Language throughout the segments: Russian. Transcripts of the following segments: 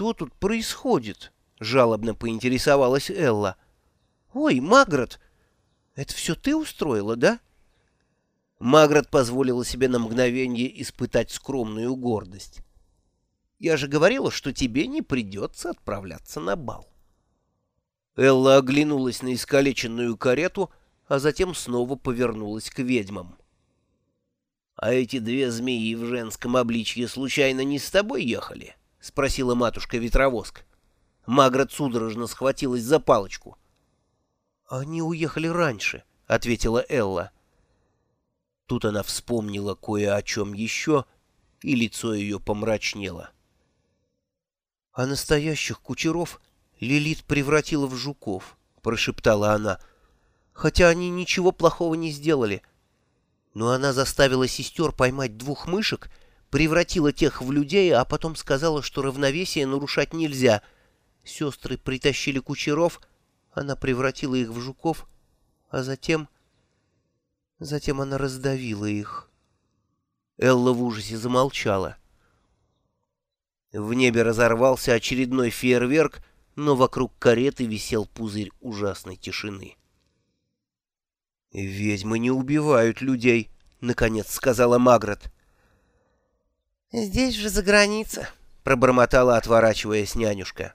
«Что тут происходит?» — жалобно поинтересовалась Элла. «Ой, Магрот, это все ты устроила, да?» Магрот позволила себе на мгновение испытать скромную гордость. «Я же говорила, что тебе не придется отправляться на бал». Элла оглянулась на искалеченную карету, а затем снова повернулась к ведьмам. «А эти две змеи в женском обличье случайно не с тобой ехали?» — спросила матушка-ветровоск. Магрот судорожно схватилась за палочку. «Они уехали раньше», — ответила Элла. Тут она вспомнила кое о чем еще, и лицо ее помрачнело. «А настоящих кучеров Лилит превратила в жуков», — прошептала она, — «хотя они ничего плохого не сделали. Но она заставила сестер поймать двух мышек, превратила тех в людей, а потом сказала, что равновесие нарушать нельзя. Сестры притащили кучеров, она превратила их в жуков, а затем... Затем она раздавила их». Элла в ужасе замолчала. В небе разорвался очередной фейерверк, но вокруг кареты висел пузырь ужасной тишины. «Ведьмы не убивают людей», — наконец сказала Магрот. «Здесь же за граница», — пробормотала, отворачиваясь нянюшка.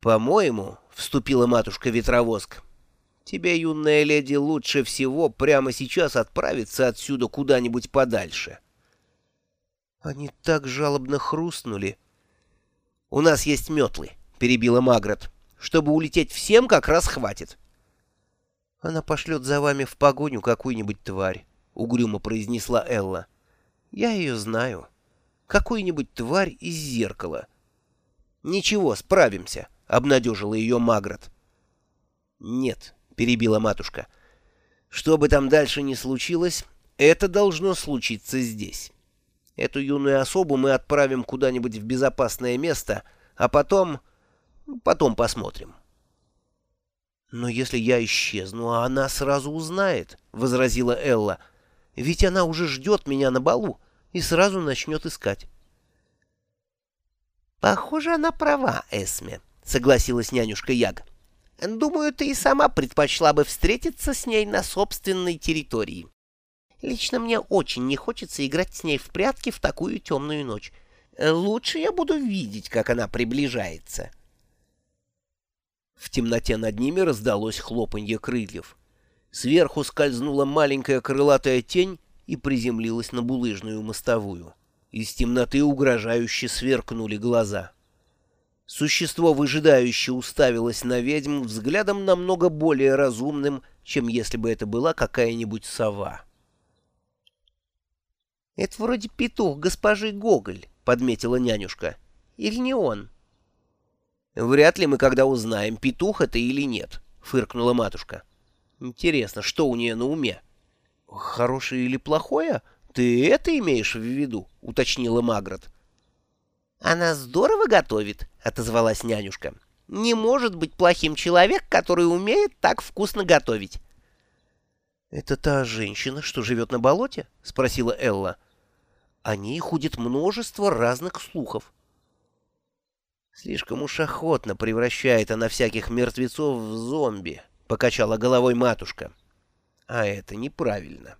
«По-моему», — вступила матушка-ветровоск, — «тебе, юная леди, лучше всего прямо сейчас отправиться отсюда куда-нибудь подальше». Они так жалобно хрустнули. «У нас есть метлы», — перебила Магрот. «Чтобы улететь всем, как раз хватит». «Она пошлет за вами в погоню какую-нибудь тварь», — угрюмо произнесла Элла. «Я ее знаю. Какую-нибудь тварь из зеркала». «Ничего, справимся», — обнадежила ее Магрот. «Нет», — перебила матушка. «Что бы там дальше ни случилось, это должно случиться здесь». Эту юную особу мы отправим куда-нибудь в безопасное место, а потом... потом посмотрим. «Но если я исчезну, а она сразу узнает», — возразила Элла. «Ведь она уже ждет меня на балу и сразу начнет искать». «Похоже, она права, Эсме», — согласилась нянюшка Яг. «Думаю, ты и сама предпочла бы встретиться с ней на собственной территории». Лично мне очень не хочется играть с ней в прятки в такую темную ночь. Лучше я буду видеть, как она приближается. В темноте над ними раздалось хлопанье крыльев. Сверху скользнула маленькая крылатая тень и приземлилась на булыжную мостовую. Из темноты угрожающе сверкнули глаза. Существо выжидающе уставилось на ведьм взглядом намного более разумным, чем если бы это была какая-нибудь сова. — Это вроде петух госпожи Гоголь, — подметила нянюшка. — Или не он? — Вряд ли мы когда узнаем, петух это или нет, — фыркнула матушка. — Интересно, что у нее на уме? — Хорошее или плохое? Ты это имеешь в виду? — уточнила Магрот. — Она здорово готовит, — отозвалась нянюшка. — Не может быть плохим человек, который умеет так вкусно готовить. «Это та женщина, что живет на болоте?» — спросила Элла. «О ней ходит множество разных слухов». «Слишком уж охотно превращает она всяких мертвецов в зомби», — покачала головой матушка. «А это неправильно».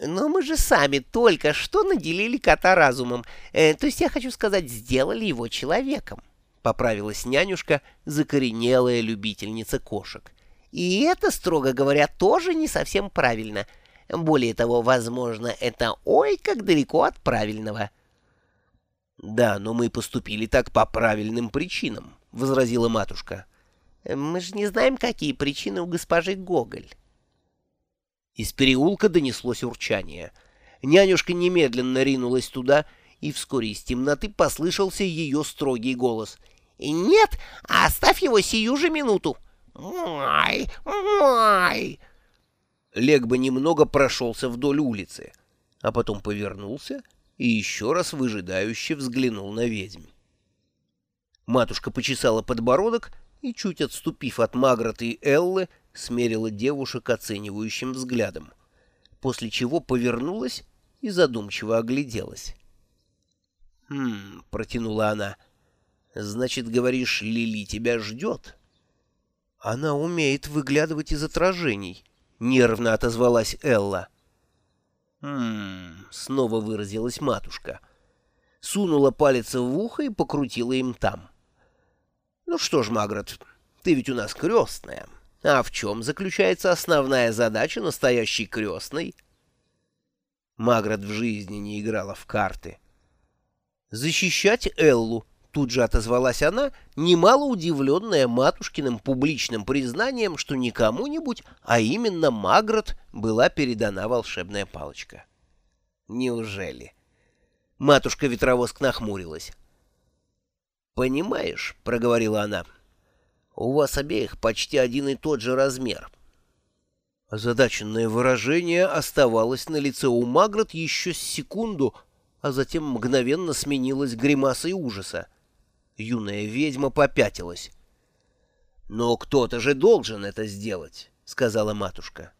«Но мы же сами только что наделили кота разумом, э, то есть я хочу сказать, сделали его человеком», — поправилась нянюшка, закоренелая любительница кошек. И это, строго говоря, тоже не совсем правильно. Более того, возможно, это ой как далеко от правильного. «Да, но мы поступили так по правильным причинам», — возразила матушка. «Мы же не знаем, какие причины у госпожи Гоголь». Из переулка донеслось урчание. Нянюшка немедленно ринулась туда, и вскоре из темноты послышался ее строгий голос. «Нет, оставь его сию же минуту!» «Ой, ой!» Легба немного прошелся вдоль улицы, а потом повернулся и еще раз выжидающе взглянул на ведьм. Матушка почесала подбородок и, чуть отступив от Маграта и Эллы, смерила девушек оценивающим взглядом, после чего повернулась и задумчиво огляделась. «Хм», — протянула она, Значит, говоришь, Лили тебя ждет? Она умеет выглядывать из отражений, — нервно отозвалась Элла. «Хм...» — снова выразилась матушка. Сунула палец в ухо и покрутила им там. «Ну что ж, Магрот, ты ведь у нас крестная. А в чем заключается основная задача настоящей крестной?» Магрот в жизни не играла в карты. «Защищать Эллу», — тут же отозвалась она, немало удивленная матушкиным публичным признанием, что не кому-нибудь, а именно Магрот была передана волшебная палочка. «Неужели?» Матушка-ветровоск нахмурилась. «Понимаешь», — проговорила она, — «у вас обеих почти один и тот же размер». Озадаченное выражение оставалось на лице у Магрот еще секунду, а затем мгновенно сменилось гримасой ужаса. Юная ведьма попятилась. «Но кто-то же должен это сделать», — сказала матушка.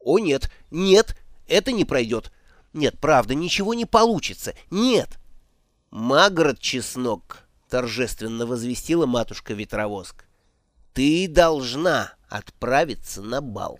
«О, нет, нет, это не пройдет. Нет, правда, ничего не получится. Нет!» «Магрот Чеснок», — торжественно возвестила матушка Ветровоск, — «ты должна отправиться на бал».